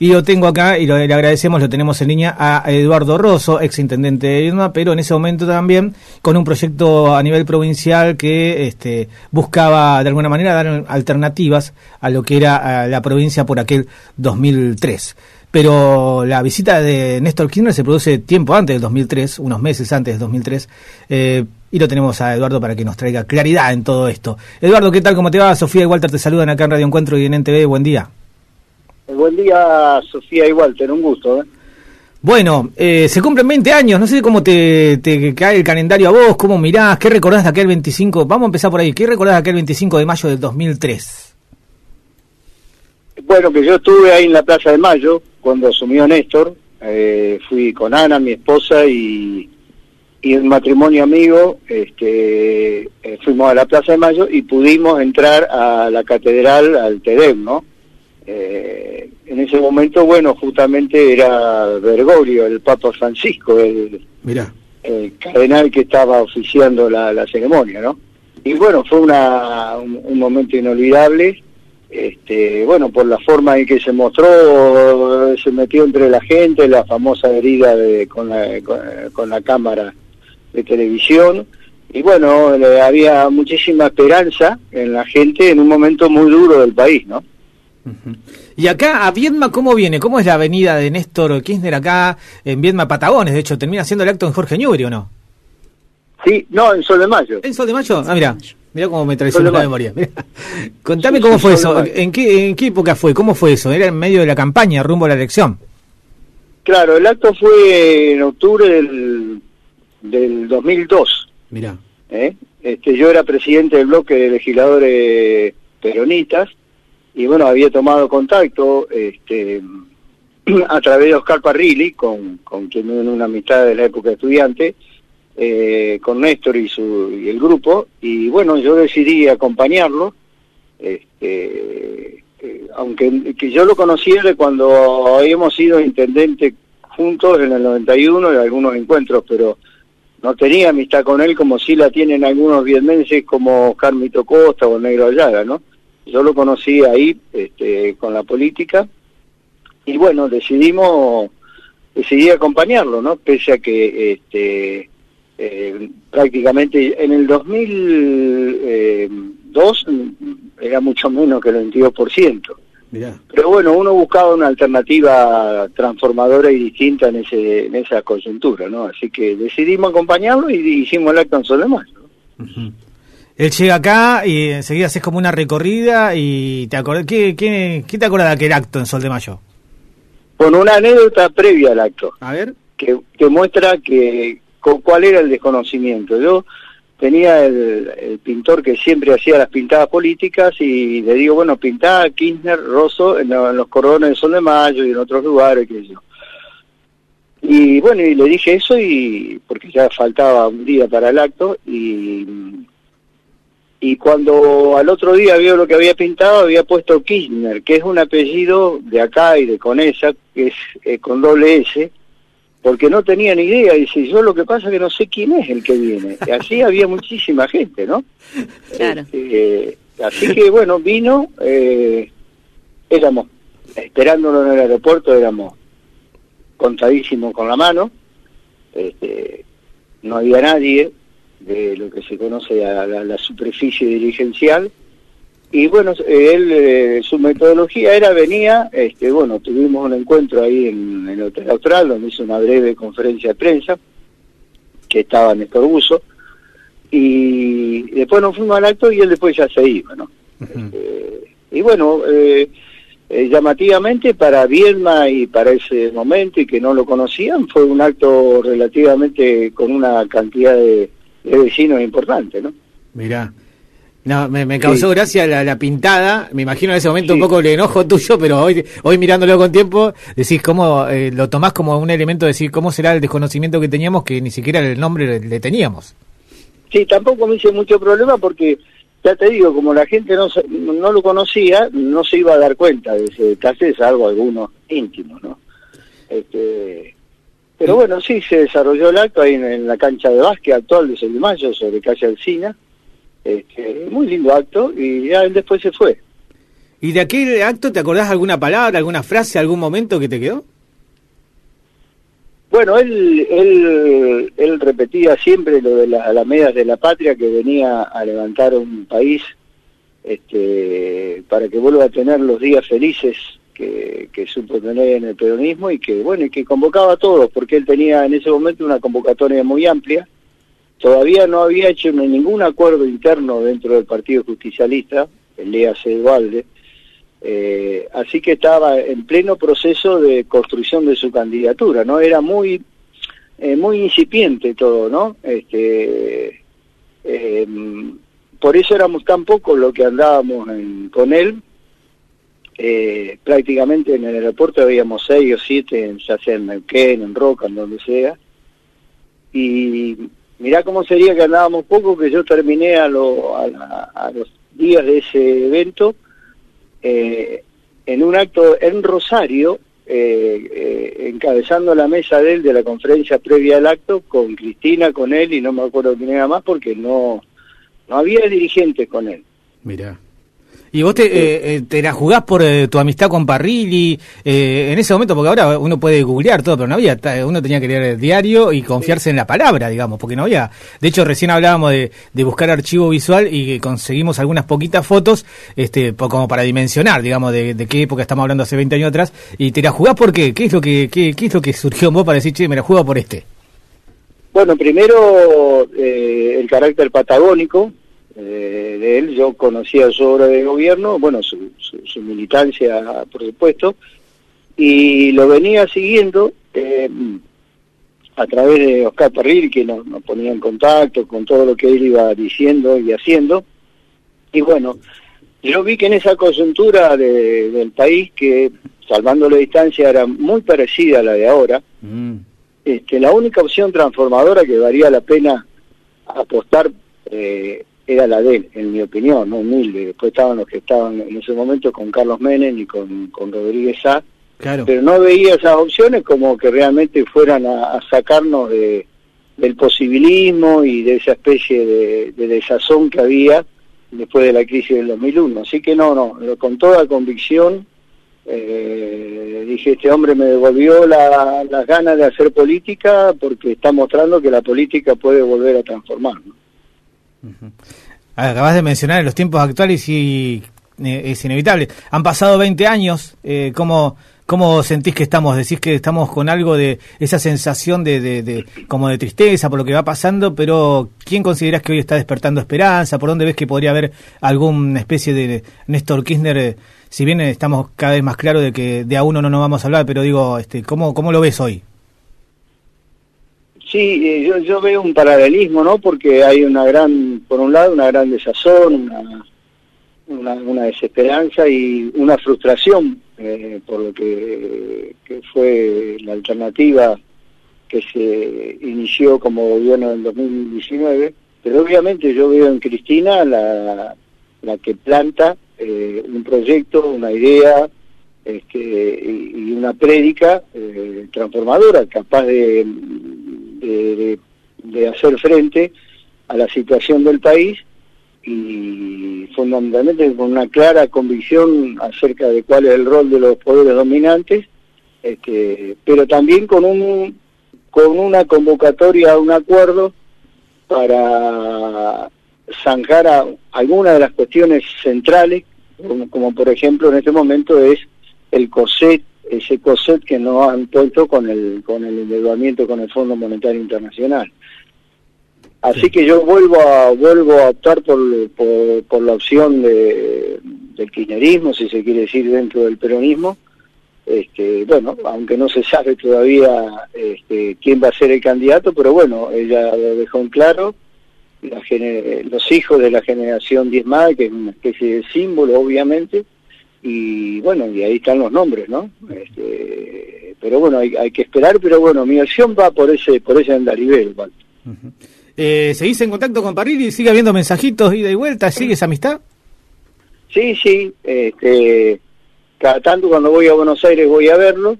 Y lo tengo acá y lo, le agradecemos, lo tenemos en línea a Eduardo Rosso, ex intendente de Irma, pero en ese momento también con un proyecto a nivel provincial que este, buscaba de alguna manera dar alternativas a lo que era la provincia por aquel 2003. Pero la visita de Néstor Kirchner se produce tiempo antes del 2003, unos meses antes del 2003, eh, y lo tenemos a Eduardo para que nos traiga claridad en todo esto. Eduardo, ¿qué tal? ¿Cómo te va? Sofía y Walter te saludan acá en Radio Encuentro y en NTV. Buen día. Buen día, Sofía y Walter, un gusto. ¿eh? Bueno, eh, se cumplen 20 años, no sé cómo te, cae el calendario a vos, cómo mirás, qué recordás de aquel 25, vamos a empezar por ahí, ¿qué recordás de aquel 25 de mayo del 2003? Bueno, que yo estuve ahí en la Plaza de Mayo cuando asumió Néstor, eh, fui con Ana, mi esposa, y, y un matrimonio amigo, este, eh, fuimos a la Plaza de Mayo y pudimos entrar a la catedral, al Tedem, ¿no? Eh, en ese momento, bueno, justamente era Bergoglio, el Papa Francisco, el, cardenal que estaba oficiando la, ceremonia, ¿no? Y bueno, fue una, un, momento inolvidable, este, bueno, por la forma en que se mostró, se metió entre la gente, la famosa herida de, con, la, con, la cámara de televisión, y bueno, había muchísima esperanza en la gente en un momento muy duro del país, ¿no? Y acá a Viedma, ¿cómo viene? ¿Cómo es la avenida de Néstor Kirchner acá en Viedma Patagones? De hecho, termina siendo el acto en Jorge Ñubri, ¿o no? Sí, no, en Sol de Mayo. ¿En Sol de Mayo? Ah, mira, mira cómo me traiciona la memoria. Contame cómo fue eso, ¿En qué, ¿en qué época fue? ¿Cómo fue eso? ¿Era en medio de la campaña, rumbo a la elección? Claro, el acto fue en octubre del, del 2002. Mira. ¿Eh? Este, yo era presidente del bloque de legisladores peronistas y bueno, había tomado contacto este, a través de Oscar Parrilli, con, con quien en una amistad de la época estudiante, eh, con Néstor y, su, y el grupo, y bueno, yo decidí acompañarlo, este, eh, aunque que yo lo conocía de cuando habíamos sido intendente juntos en el 91 en algunos encuentros, pero no tenía amistad con él como sí la tienen algunos vietmenses como Carmito Costa o Negro Ayaga, ¿no? Yo lo conocí ahí este, con la política y bueno, decidimos, decidí acompañarlo, ¿no? Pese a que este, eh, prácticamente en el 2002 eh, era mucho menos que el 22%. Mirá. Pero bueno, uno buscaba una alternativa transformadora y distinta en ese en esa coyuntura, ¿no? Así que decidimos acompañarlo y hicimos el acto en Solemán. Él llega acá y enseguida haces como una recorrida y te acordás, ¿qué, qué, qué te acuerdas de aquel acto en Sol de Mayo? Con una anécdota previa al acto. A ver. Que, que muestra que con, cuál era el desconocimiento. Yo tenía el, pintor que siempre hacía las pintadas políticas y le digo, bueno, pintaba Kirchner, Rosso en, los cordones de Sol de Mayo y en otros lugares, qué sé yo. Y bueno, y le dije eso y porque ya faltaba un día para el acto y y cuando al otro día vio lo que había pintado, había puesto Kirchner, que es un apellido de acá y de Conesa, que es eh, con doble S, porque no tenía ni idea, dice, yo lo que pasa es que no sé quién es el que viene. Y así había muchísima gente, ¿no? Claro. Este, así que bueno, vino, eh, éramos, esperándolo en el aeropuerto, éramos contadísimos con la mano, este, no había nadie, de lo que se conoce a la, superficie dirigencial. Y bueno, él, eh, su metodología era, venía, este, bueno, tuvimos un encuentro ahí en, el Hotel Austral, donde hizo una breve conferencia de prensa, que estaba Néstor Buzo, y después nos fuimos al acto y él después ya se iba, ¿no? Este, y bueno, eh, eh, llamativamente para Viedma y para ese momento y que no lo conocían, fue un acto relativamente con una cantidad de de vecinos importante, ¿no? Mirá. No, me, causó gracia la, pintada, me imagino en ese momento un poco el enojo tuyo, pero hoy, hoy mirándolo con tiempo, decís cómo, eh, lo tomás como un elemento de decir cómo será el desconocimiento que teníamos que ni siquiera el nombre le, teníamos. Sí, tampoco me hice mucho problema porque, ya te digo, como la gente no, no lo conocía, no se iba a dar cuenta de ese detalle, salvo algunos íntimos, ¿no? Este, pero bueno, sí, se desarrolló el acto ahí en, la cancha de básquet actual de Sol de Mayo, sobre calle Alcina. Este, muy lindo acto, y ya después se fue. ¿Y de aquel acto te acordás alguna palabra, alguna frase, algún momento que te quedó? Bueno, él, él, él repetía siempre lo de las alamedas de la patria, que venía a levantar un país este, para que vuelva a tener los días felices que, que supo tener en el peronismo y que, bueno, y que convocaba a todos, porque él tenía en ese momento una convocatoria muy amplia. Todavía no había hecho ningún acuerdo interno dentro del Partido Justicialista, el de Valde, eh, así que estaba en pleno proceso de construcción de su candidatura, ¿no? Era muy, eh, muy incipiente todo, ¿no? Este, eh, por eso éramos tan pocos los que andábamos con él, eh, prácticamente en el aeropuerto habíamos seis o siete, ya sea en Neuquén, en Roca, en donde sea. Y mirá cómo sería que andábamos poco, que yo terminé a, a, los días de ese evento eh, en un acto en Rosario, eh, encabezando la mesa de él de la conferencia previa al acto, con Cristina, con él, y no me acuerdo quién era más, porque no, no había dirigentes con él. Mira. Y vos te, eh, eh, te la jugás por eh, tu amistad con Parrilli en ese momento, porque ahora uno puede googlear todo, pero no había, uno tenía que leer el diario y confiarse en la palabra, digamos, porque no había. De hecho, recién hablábamos de, de buscar archivo visual y conseguimos algunas poquitas fotos, este, como para dimensionar, digamos, de, qué época estamos hablando hace 20 años atrás. Y te la jugás por qué? ¿Qué es lo que, qué es lo que surgió en vos para decir, che, me la juego por este? Bueno, primero el carácter patagónico, eh, de él. Yo conocía su obra de gobierno, bueno, su, su, militancia, por supuesto, y lo venía siguiendo eh, a través de Oscar Parril, que nos, ponía en contacto con todo lo que él iba diciendo y haciendo. Y bueno, yo vi que en esa coyuntura del país, que salvando la distancia era muy parecida a la de ahora, mm. este, la única opción transformadora que valía la pena apostar eh, era la de él, en mi opinión, no humilde. Después estaban los que estaban en ese momento con Carlos Menem y con, con Rodríguez Sá, claro. pero no veía esas opciones como que realmente fueran a, sacarnos de, del posibilismo y de esa especie de, de, desazón que había después de la crisis del 2001. Así que no, no, con toda convicción eh, dije, este hombre me devolvió las ganas de hacer política porque está mostrando que la política puede volver a transformarnos. Acabas de mencionar en los tiempos actuales y eh, es inevitable. Han pasado 20 años, eh, ¿cómo, ¿cómo sentís que estamos? Decís que estamos con algo de esa sensación de, de, como de tristeza por lo que va pasando, pero ¿quién consideras que hoy está despertando esperanza? ¿Por dónde ves que podría haber alguna especie de Néstor Kirchner? Si bien estamos cada vez más claros de que de a uno no nos vamos a hablar, pero digo, este, ¿cómo, cómo lo ves hoy? Sí, eh, yo, yo veo un paralelismo, ¿no? Porque hay una gran, por un lado, una gran desazón, una, una, desesperanza y una frustración eh, por lo que, fue la alternativa que se inició como gobierno en 2019, pero obviamente yo veo en Cristina la, la que planta eh, un proyecto, una idea este, y, una prédica transformadora, capaz de de, hacer frente a la situación del país y fundamentalmente con una clara convicción acerca de cuál es el rol de los poderes dominantes, este, pero también con un con una convocatoria a un acuerdo para zanjar a algunas de las cuestiones centrales, como, por ejemplo en este momento es el COSET ese COSET que no han puesto con el con el endeudamiento con el Fondo Monetario Internacional. Así que yo vuelvo a vuelvo a optar por, por, la opción de, del kirchnerismo, si se quiere decir, dentro del peronismo. Este, bueno, aunque no se sabe todavía este, quién va a ser el candidato, pero bueno, ella lo dejó en claro. La, los hijos de la generación diezmada, que es una especie de símbolo, obviamente, y bueno, y ahí están los nombres, ¿no? Este, pero bueno, hay, hay, que esperar, pero bueno, mi acción va por ese por ese andarivel, eh, ¿Seguís en contacto con Parrilli? ¿Sigue habiendo mensajitos ida y vuelta? ¿Sigue esa amistad? Sí, sí, este, cada tanto cuando voy a Buenos Aires voy a verlo,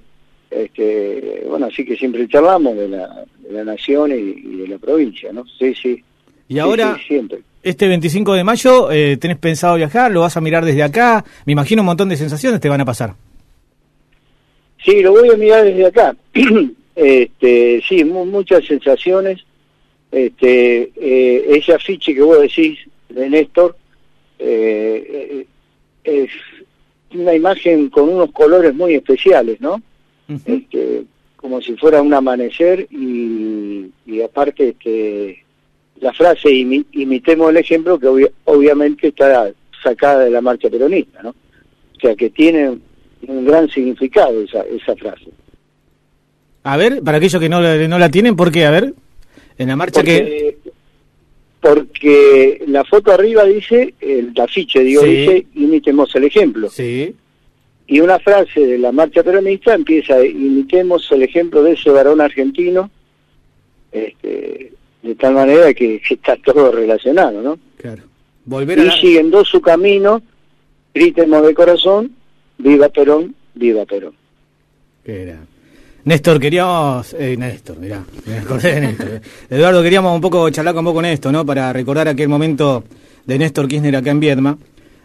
este, bueno, así que siempre charlamos de la, de la nación y, de la provincia, ¿no? Sí, sí. Y ahora, siempre Este 25 de mayo, eh, ¿tenés pensado viajar? ¿Lo vas a mirar desde acá? Me imagino un montón de sensaciones te van a pasar. Sí, lo voy a mirar desde acá. este, sí, muchas sensaciones. Este, eh, ese afiche que vos decís de Néstor eh, es una imagen con unos colores muy especiales, ¿no? este, como si fuera un amanecer y, aparte que la frase imitemos el ejemplo que obviamente está sacada de la marcha peronista, ¿no? O sea que tiene un gran significado esa, esa frase. A ver, para aquellos que no, no la tienen, ¿por qué? A ver, en la marcha que... Porque la foto arriba dice, el afiche, digo, dice, imitemos el ejemplo. Sí. Y una frase de la marcha peronista empieza, imitemos el ejemplo de ese varón argentino, este, de tal manera que, está todo relacionado, ¿no? Claro. Volver y siguiendo su camino, gritemos de corazón, viva Perón, viva Perón. era? Néstor, queríamos... Eh, Néstor, mirá, me acordé de Néstor. Eduardo, queríamos un poco charlar un poco con esto, ¿no? Para recordar aquel momento de Néstor Kirchner acá en Viedma,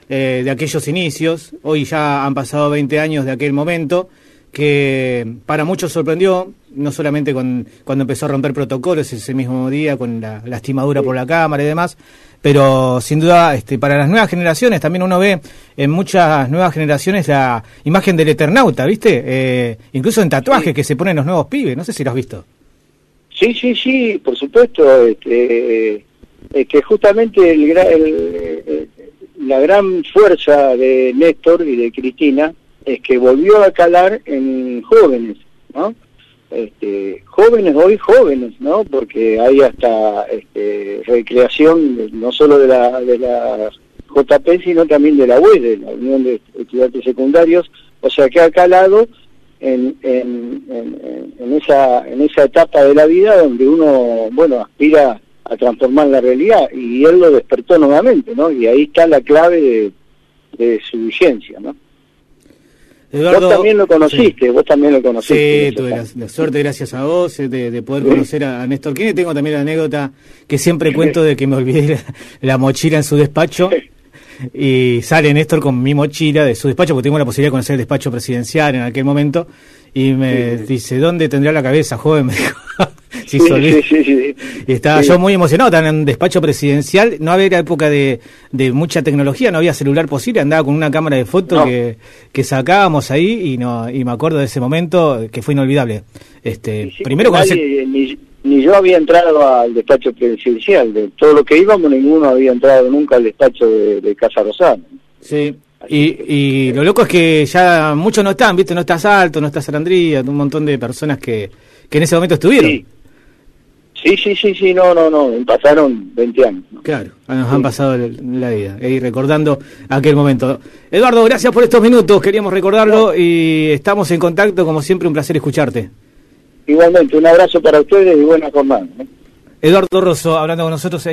eh, de aquellos inicios. Hoy ya han pasado 20 años de aquel momento que para muchos sorprendió, no solamente con, cuando empezó a romper protocolos ese mismo día, con la lastimadura por la cámara y demás, pero sin duda este, para las nuevas generaciones también uno ve en muchas nuevas generaciones la imagen del Eternauta, ¿viste? Eh, incluso en tatuajes que se ponen los nuevos pibes, no sé si lo has visto. Sí, sí, sí, por supuesto, este, que justamente el, la gran fuerza de Néstor y de Cristina es que volvió a calar en jóvenes, ¿no? Este, jóvenes hoy jóvenes, ¿no? Porque hay hasta este, recreación no solo de la de la JP sino también de la UES, de la Unión de Estudiantes Secundarios, o sea que ha calado en, en, en, esa en esa etapa de la vida donde uno bueno aspira a transformar la realidad y él lo despertó nuevamente, ¿no? Y ahí está la clave de, de su vigencia, ¿no? Vos también lo conociste, vos también lo conociste. Sí, tuve la, suerte, gracias a vos, eh, de, poder conocer a, Néstor Kirchner. Tengo también la anécdota que siempre cuento de que me olvidé la, mochila en su despacho. Y sale Néstor con mi mochila de su despacho, porque tengo la posibilidad de conocer el despacho presidencial en aquel momento. Y me dice, ¿dónde tendrá la cabeza, joven? Me dijo. Sí, sí, sí, y estaba yo muy emocionado, estaba en un despacho presidencial, no había época de, de, mucha tecnología, no había celular posible, andaba con una cámara de fotos que, que sacábamos ahí y no y me acuerdo de ese momento que fue inolvidable. Este, primero ni, ni, yo había entrado al despacho presidencial, de todo lo que íbamos ninguno había entrado nunca al despacho de, Casa Rosada. Sí. Y, y lo loco es que ya muchos no están, ¿viste? No está Salto, no está Sarandría, un montón de personas que, que en ese momento estuvieron. Sí, sí, sí, sí, no, no, no, pasaron 20 años. Claro, nos han pasado la vida, y recordando aquel momento. Eduardo, gracias por estos minutos, queríamos recordarlo y estamos en contacto, como siempre, un placer escucharte. Igualmente, un abrazo para ustedes y buena jornada. Eduardo Rosso, hablando con nosotros.